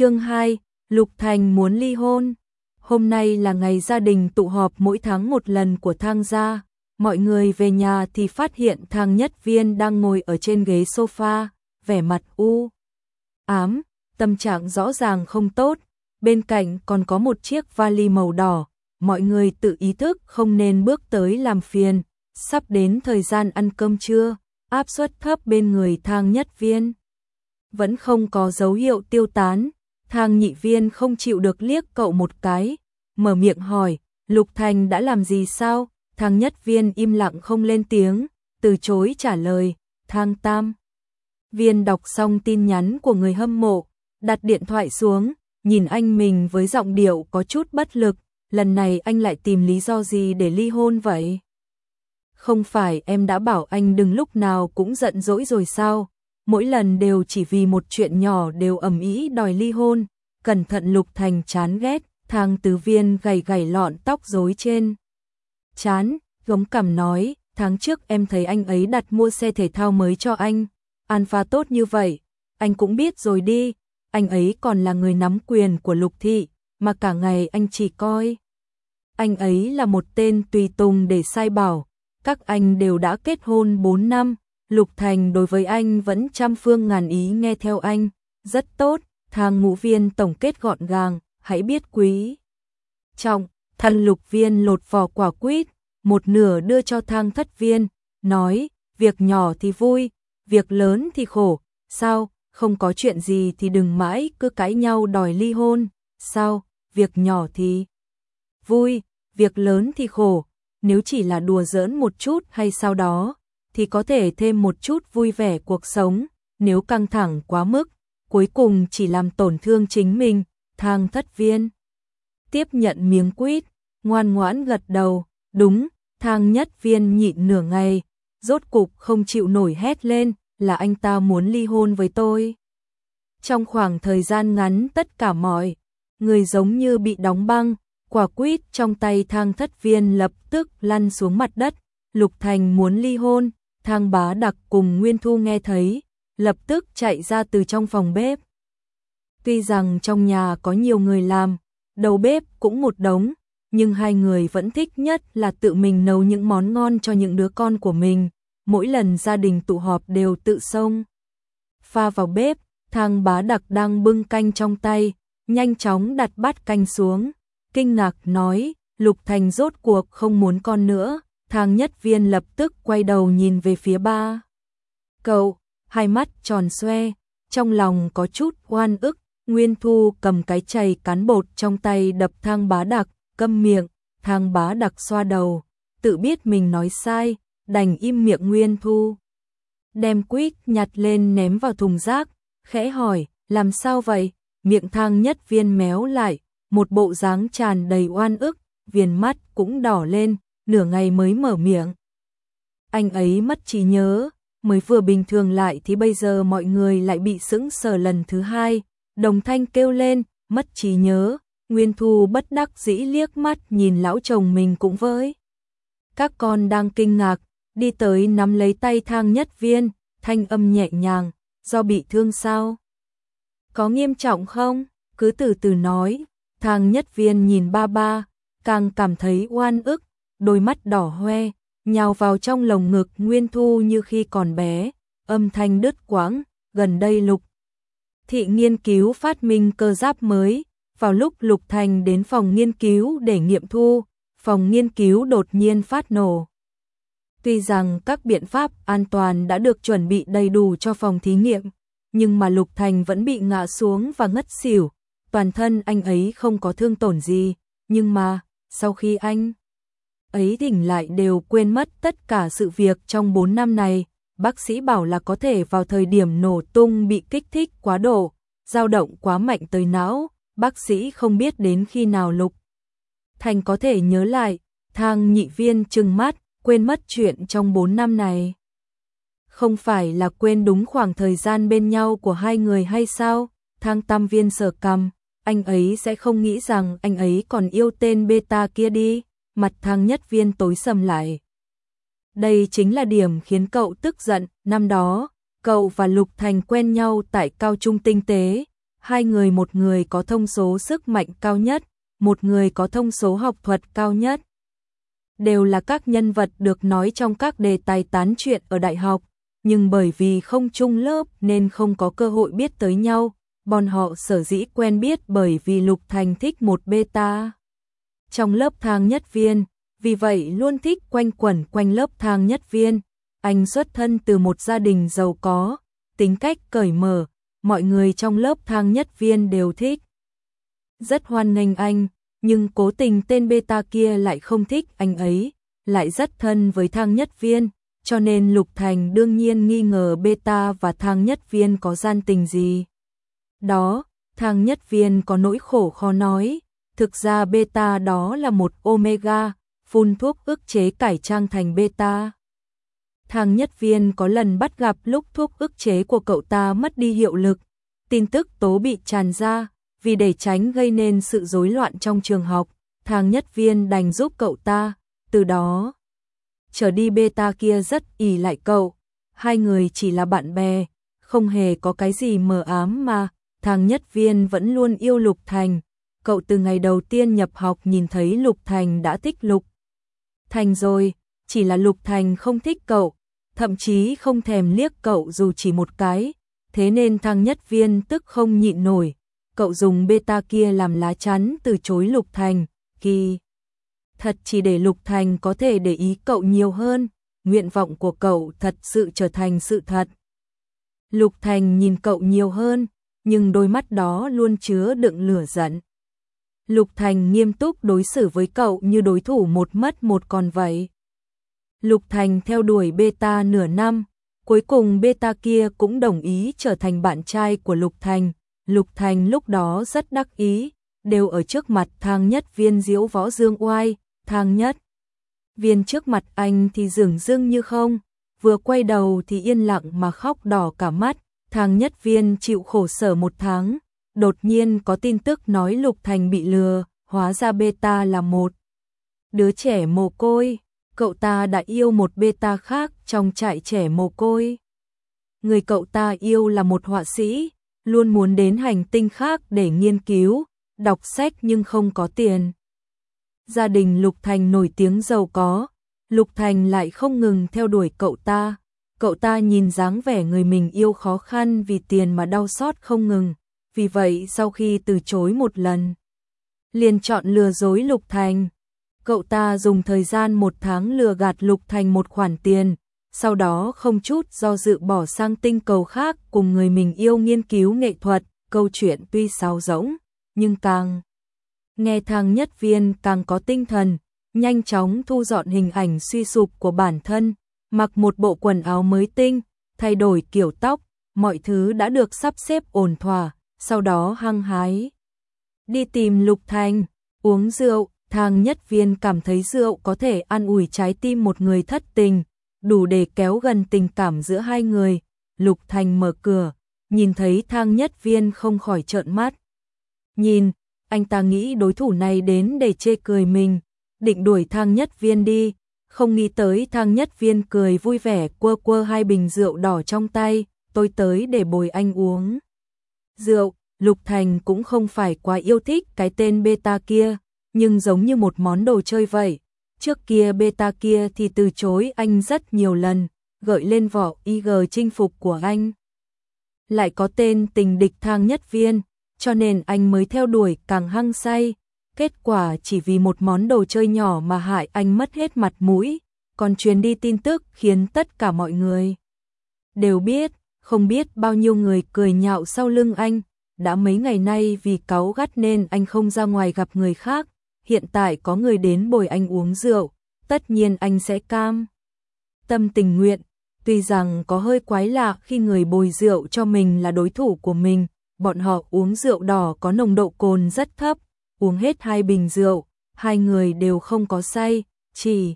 Chương 2, Lục Thành muốn ly hôn. Hôm nay là ngày gia đình tụ họp mỗi tháng một lần của Thang gia. Mọi người về nhà thì phát hiện Thang Nhất Viên đang ngồi ở trên ghế sofa, vẻ mặt u ám, tâm trạng rõ ràng không tốt. Bên cạnh còn có một chiếc vali màu đỏ, mọi người tự ý thức không nên bước tới làm phiền. Sắp đến thời gian ăn cơm trưa, áp suất thấp bên người Thang Nhất Viên vẫn không có dấu hiệu tiêu tán. Thang nhị viên không chịu được liếc cậu một cái, mở miệng hỏi, Lục Thành đã làm gì sao? Thang nhất viên im lặng không lên tiếng, từ chối trả lời, thang tam. Viên đọc xong tin nhắn của người hâm mộ, đặt điện thoại xuống, nhìn anh mình với giọng điệu có chút bất lực, lần này anh lại tìm lý do gì để ly hôn vậy? Không phải em đã bảo anh đừng lúc nào cũng giận dỗi rồi sao? Mỗi lần đều chỉ vì một chuyện nhỏ đều ầm ĩ đòi ly hôn, cẩn thận Lục Thành chán ghét, thang tứ viên gầy gầy lọn tóc rối trên. Chán, gống cằm nói, tháng trước em thấy anh ấy đặt mua xe thể thao mới cho anh, alpha tốt như vậy, anh cũng biết rồi đi, anh ấy còn là người nắm quyền của Lục Thị, mà cả ngày anh chỉ coi. Anh ấy là một tên tùy tùng để sai bảo, các anh đều đã kết hôn 4 năm, Lục Thành đối với anh vẫn trăm phương ngàn ý nghe theo anh, rất tốt, thang ngũ viên tổng kết gọn gàng, hãy biết quý. Trọng, thần lục viên lột vỏ quả quýt, một nửa đưa cho thang thất viên, nói, việc nhỏ thì vui, việc lớn thì khổ, sao, không có chuyện gì thì đừng mãi cứ cãi nhau đòi ly hôn, sao, việc nhỏ thì vui, việc lớn thì khổ, nếu chỉ là đùa giỡn một chút hay sao đó thì có thể thêm một chút vui vẻ cuộc sống, nếu căng thẳng quá mức, cuối cùng chỉ làm tổn thương chính mình, thang thất viên. Tiếp nhận miếng quýt, ngoan ngoãn gật đầu, đúng, thang nhất viên nhịn nửa ngày, rốt cục không chịu nổi hét lên, là anh ta muốn ly hôn với tôi. Trong khoảng thời gian ngắn tất cả mọi người giống như bị đóng băng, quả quýt trong tay thang thất viên lập tức lăn xuống mặt đất, Lục Thành muốn ly hôn, Thang bá đặc cùng Nguyên Thu nghe thấy, lập tức chạy ra từ trong phòng bếp. Tuy rằng trong nhà có nhiều người làm, đầu bếp cũng một đống, nhưng hai người vẫn thích nhất là tự mình nấu những món ngon cho những đứa con của mình. Mỗi lần gia đình tụ họp đều tự xông. Pha vào bếp, thang bá đặc đang bưng canh trong tay, nhanh chóng đặt bát canh xuống. Kinh ngạc nói, Lục Thành rốt cuộc không muốn con nữa, thang nhất viên lập tức quay đầu nhìn về phía ba. Cậu, hai mắt tròn xoe, trong lòng có chút oan ức, Nguyên Thu cầm cái chày cán bột trong tay đập thang bá đặc, câm miệng, thang bá đặc xoa đầu, tự biết mình nói sai, đành im miệng Nguyên Thu. Đem quýt nhặt lên ném vào thùng rác, khẽ hỏi, làm sao vậy? Miệng thang nhất viên méo lại, một bộ dáng tràn đầy oan ức, viền mắt cũng đỏ lên, nửa ngày mới mở miệng. Anh ấy mất trí nhớ, mới vừa bình thường lại thì bây giờ mọi người lại bị sững sờ lần thứ hai, đồng thanh kêu lên, mất trí nhớ, Nguyên Thu bất đắc dĩ liếc mắt nhìn lão chồng mình cũng với. Các con đang kinh ngạc, đi tới nắm lấy tay thang nhất viên, thanh âm nhẹ nhàng, do bị thương sao? Có nghiêm trọng không? Cứ từ từ nói, thang nhất viên nhìn ba ba, càng cảm thấy oan ức, đôi mắt đỏ hoe, nhào vào trong lồng ngực Nguyên Thu như khi còn bé, âm thanh đứt quãng, gần đây Lục. Thị nghiên cứu phát minh cơ giáp mới, vào lúc Lục Thành đến phòng nghiên cứu để nghiệm thu, phòng nghiên cứu đột nhiên phát nổ. Tuy rằng các biện pháp an toàn đã được chuẩn bị đầy đủ cho phòng thí nghiệm, nhưng mà Lục Thành vẫn bị ngã xuống và ngất xỉu, toàn thân anh ấy không có thương tổn gì, nhưng mà, sau khi anh ấy tỉnh lại đều quên mất tất cả sự việc trong 4 năm này. Bác sĩ bảo là có thể vào thời điểm nổ tung bị kích thích quá độ, dao động quá mạnh tới não, bác sĩ không biết đến khi nào Lục. Thành có thể nhớ lại, thang nhị viên trừng mắt, quên mất chuyện trong 4 năm này. Không phải là quên đúng khoảng thời gian bên nhau của hai người hay sao? Thang tam viên sờ cầm, anh ấy sẽ không nghĩ rằng anh ấy còn yêu tên beta kia đi mặt thang nhất viên tối sầm lại. Đây chính là điểm khiến cậu tức giận, năm đó, cậu và Lục Thành quen nhau tại cao trung tinh tế, hai người một người có thông số sức mạnh cao nhất, một người có thông số học thuật cao nhất. Đều là các nhân vật được nói trong các đề tài tán chuyện ở đại học, nhưng bởi vì không chung lớp nên không có cơ hội biết tới nhau, bọn họ sở dĩ quen biết bởi vì Lục Thành thích một beta. Trong lớp thang nhất viên, vì vậy luôn thích quanh quẩn quanh lớp thang nhất viên, anh xuất thân từ một gia đình giàu có, tính cách cởi mở, mọi người trong lớp thang nhất viên đều thích. Rất hoan nghênh anh, nhưng cố tình tên beta kia lại không thích anh ấy, lại rất thân với thang nhất viên, cho nên Lục Thành đương nhiên nghi ngờ beta và thang nhất viên có gian tình gì. Đó, thang nhất viên có nỗi khổ khó nói, thực ra beta đó là một omega, phun thuốc ức chế cải trang thành beta. Thang nhất viên có lần bắt gặp lúc thuốc ức chế của cậu ta mất đi hiệu lực, tin tức tố bị tràn ra, vì để tránh gây nên sự rối loạn trong trường học, thang nhất viên đành giúp cậu ta, từ đó trở đi beta kia rất ỉ lại cậu, hai người chỉ là bạn bè, không hề có cái gì mờ ám mà, thang nhất viên vẫn luôn yêu Lục Thành, cậu từ ngày đầu tiên nhập học nhìn thấy Lục Thành đã thích Lục Thành rồi, chỉ là Lục Thành không thích cậu, thậm chí không thèm liếc cậu dù chỉ một cái, thế nên thang nhất viên tức không nhịn nổi, cậu dùng beta kia làm lá chắn từ chối Lục Thành, kỳ. Thật chỉ để Lục Thành có thể để ý cậu nhiều hơn, nguyện vọng của cậu thật sự trở thành sự thật. Lục Thành nhìn cậu nhiều hơn, nhưng đôi mắt đó luôn chứa đựng lửa giận. Lục Thành nghiêm túc đối xử với cậu như đối thủ một mất một còn vậy. Lục Thành theo đuổi beta nửa năm, cuối cùng beta kia cũng đồng ý trở thành bạn trai của Lục Thành. Lục Thành lúc đó rất đắc ý, đều ở trước mặt thang nhất viên diễu võ dương oai, thang nhất. Viên trước mặt anh thì dường dưng như không, vừa quay đầu thì yên lặng mà khóc đỏ cả mắt, thang nhất viên chịu khổ sở một tháng, đột nhiên có tin tức nói Lục Thành bị lừa, hóa ra beta là một đứa trẻ mồ côi, cậu ta đã yêu một beta khác trong trại trẻ mồ côi. Người cậu ta yêu là một họa sĩ, luôn muốn đến hành tinh khác để nghiên cứu, đọc sách nhưng không có tiền. Gia đình Lục Thành nổi tiếng giàu có, Lục Thành lại không ngừng theo đuổi cậu ta. Cậu ta nhìn dáng vẻ người mình yêu khó khăn vì tiền mà đau xót không ngừng. Vì vậy sau khi từ chối một lần, liền chọn lừa dối Lục Thành. Cậu ta dùng thời gian một tháng lừa gạt Lục Thành một khoản tiền, sau đó không chút do dự bỏ sang tinh cầu khác cùng người mình yêu nghiên cứu nghệ thuật, câu chuyện tuy sáo rỗng, nhưng càng nghe thang nhất viên càng có tinh thần, nhanh chóng thu dọn hình ảnh suy sụp của bản thân, mặc một bộ quần áo mới tinh, thay đổi kiểu tóc, mọi thứ đã được sắp xếp ổn thỏa, sau đó hăng hái. Đi tìm Lục Thành, uống rượu, thang nhất viên cảm thấy rượu có thể an ủi trái tim một người thất tình, đủ để kéo gần tình cảm giữa hai người. Lục Thành mở cửa, nhìn thấy thang nhất viên không khỏi trợn mắt. Nhìn, anh ta nghĩ đối thủ này đến để chê cười mình, định đuổi thang nhất viên đi, không nghĩ tới thang nhất viên cười vui vẻ quơ quơ hai bình rượu đỏ trong tay, tôi tới để bồi anh uống. Rượu, Lục Thành cũng không phải quá yêu thích cái tên beta kia, nhưng giống như một món đồ chơi vậy. Trước kia beta kia thì từ chối anh rất nhiều lần, gợi lên vỏ IG chinh phục của anh. Lại có tên tình địch thang nhất viên, cho nên anh mới theo đuổi càng hăng say. Kết quả chỉ vì một món đồ chơi nhỏ mà hại anh mất hết mặt mũi, còn truyền đi tin tức khiến tất cả mọi người đều biết, không biết bao nhiêu người cười nhạo sau lưng anh. Đã mấy ngày nay vì cáu gắt nên anh không ra ngoài gặp người khác, hiện tại có người đến bồi anh uống rượu, tất nhiên anh sẽ cam. Tâm tình nguyện, tuy rằng có hơi quái lạ khi người bồi rượu cho mình là đối thủ của mình, bọn họ uống rượu đỏ có nồng độ cồn rất thấp, uống hết hai bình rượu, hai người đều không có say, chỉ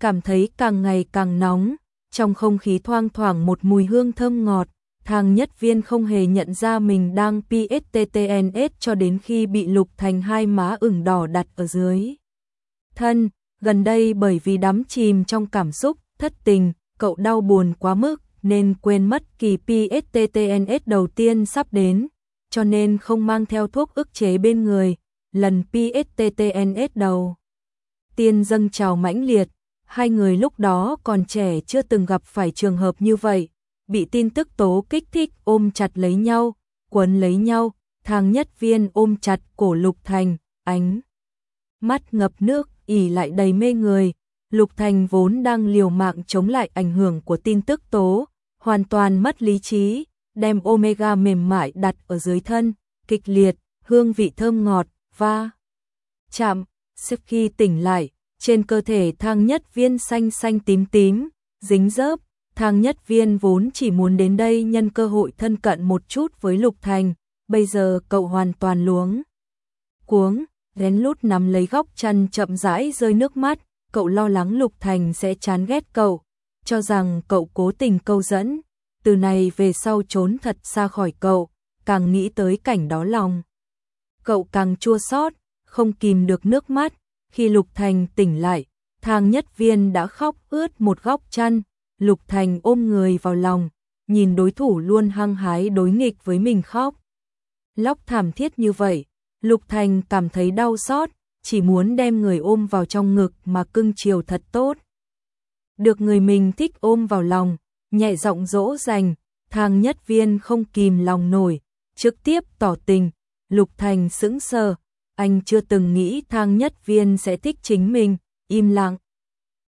cảm thấy càng ngày càng nóng, trong không khí thoang thoảng một mùi hương thơm ngọt, thang nhất viên không hề nhận ra mình đang PSTTNS cho đến khi bị lục thành hai má ửng đỏ đặt ở dưới. Thân, gần đây bởi vì đắm chìm trong cảm xúc, thất tình, cậu đau buồn quá mức nên quên mất kỳ PSTTNS đầu tiên sắp đến, cho nên không mang theo thuốc ức chế bên người, lần PSTTNS đầu. Tiên dâng chào mãnh liệt, hai người lúc đó còn trẻ chưa từng gặp phải trường hợp như vậy, bị tin tức tố kích thích ôm chặt lấy nhau, quấn lấy nhau, thang nhất viên ôm chặt cổ Lục Thành, ánh mắt ngập nước, ỉ lại đầy mê người. Lục Thành vốn đang liều mạng chống lại ảnh hưởng của tin tức tố, hoàn toàn mất lý trí, đem omega mềm mại đặt ở dưới thân, kịch liệt, hương vị thơm ngọt, va chạm, xếp khi tỉnh lại, trên cơ thể thang nhất viên xanh xanh tím tím, dính dớp, thang nhất viên vốn chỉ muốn đến đây nhân cơ hội thân cận một chút với Lục Thành, bây giờ cậu hoàn toàn luống. Cuống, lén lút nắm lấy góc chân chậm rãi rơi nước mắt, cậu lo lắng Lục Thành sẽ chán ghét cậu, cho rằng cậu cố tình câu dẫn, từ này về sau trốn thật xa khỏi cậu, càng nghĩ tới cảnh đó lòng. Cậu càng chua xót, không kìm được nước mắt, khi Lục Thành tỉnh lại, thang nhất viên đã khóc ướt một góc chăn, Lục Thành ôm người vào lòng, nhìn đối thủ luôn hăng hái đối nghịch với mình khóc. Lóc thảm thiết như vậy, Lục Thành cảm thấy đau xót, chỉ muốn đem người ôm vào trong ngực mà cưng chiều thật tốt. Được người mình thích ôm vào lòng, nhẹ giọng dỗ dành, thang nhất viên không kìm lòng nổi, trực tiếp tỏ tình, Lục Thành sững sờ, anh chưa từng nghĩ thang nhất viên sẽ thích chính mình, im lặng.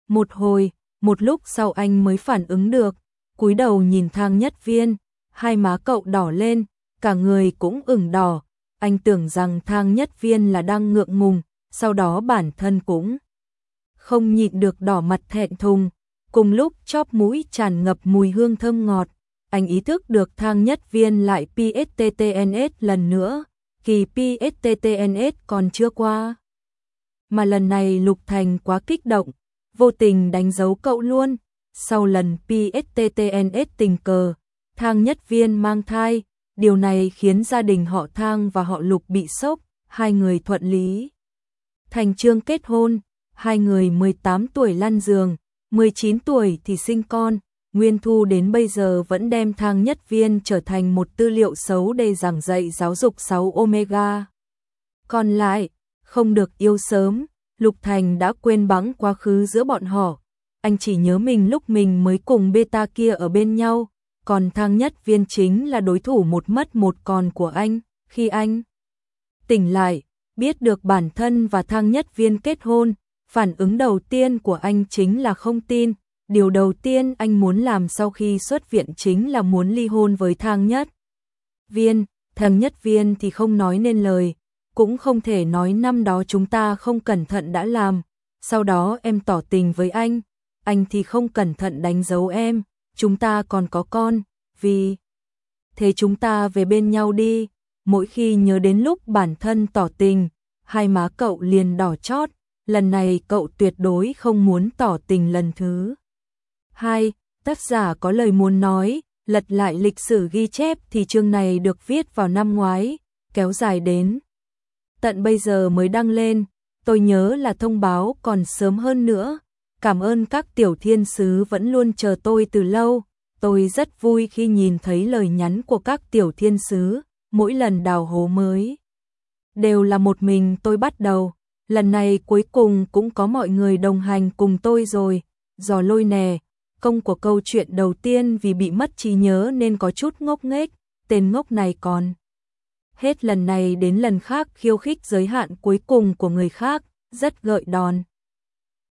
Một hồi, một lúc sau anh mới phản ứng được, cúi đầu nhìn thang nhất viên, hai má cậu đỏ lên, cả người cũng ửng đỏ, anh tưởng rằng thang nhất viên là đang ngượng ngùng, sau đó bản thân cũng không nhịn được đỏ mặt thẹn thùng, cùng lúc chóp mũi tràn ngập mùi hương thơm ngọt, anh ý thức được thang nhất viên lại PSTTNS lần nữa, kỳ PSTTNS còn chưa qua. Mà lần này Lục Thành quá kích động, vô tình đánh dấu cậu luôn, sau lần PSTTNS tình cờ, thang nhất viên mang thai, điều này khiến gia đình họ thang và họ Lục bị sốc, hai người thuận lý. Thành trương kết hôn, hai người 18 tuổi lăn giường, 19 tuổi thì sinh con, Nguyên Thu đến bây giờ vẫn đem thang nhất viên trở thành một tư liệu xấu để giảng dạy giáo dục 6 Omega. Còn lại, không được yêu sớm, Lục Thành đã quên bẵng quá khứ giữa bọn họ. Anh chỉ nhớ mình lúc mình mới cùng beta kia ở bên nhau, còn thang nhất viên chính là đối thủ một mất một còn của anh. Khi anh tỉnh lại, biết được bản thân và thang nhất viên kết hôn, phản ứng đầu tiên của anh chính là không tin. Điều đầu tiên anh muốn làm sau khi xuất viện chính là muốn ly hôn với thang nhất. Viên, Thang nhất viên thì không nói nên lời, cũng không thể nói năm đó chúng ta không cẩn thận đã làm, sau đó em tỏ tình với anh, anh thì không cẩn thận đánh dấu em, chúng ta còn có con, vì thế chúng ta về bên nhau đi, mỗi khi nhớ đến lúc bản thân tỏ tình, hai má cậu liền đỏ chót, lần này cậu tuyệt đối không muốn tỏ tình lần thứ. Hai, tác giả có lời muốn nói, lật lại lịch sử ghi chép thì chương này được viết vào năm ngoái, kéo dài đến. Tận bây giờ mới đăng lên, tôi nhớ là thông báo còn sớm hơn nữa. Cảm ơn các tiểu thiên sứ vẫn luôn chờ tôi từ lâu. Tôi rất vui khi nhìn thấy lời nhắn của các tiểu thiên sứ, mỗi lần đào hố mới. Đều là một mình tôi bắt đầu, lần này cuối cùng cũng có mọi người đồng hành cùng tôi rồi. Giò lôi nè, công của câu chuyện đầu tiên vì bị mất trí nhớ nên có chút ngốc nghếch, tên ngốc này còn. Hết lần này đến lần khác khiêu khích giới hạn cuối cùng của người khác, rất gợi đòn.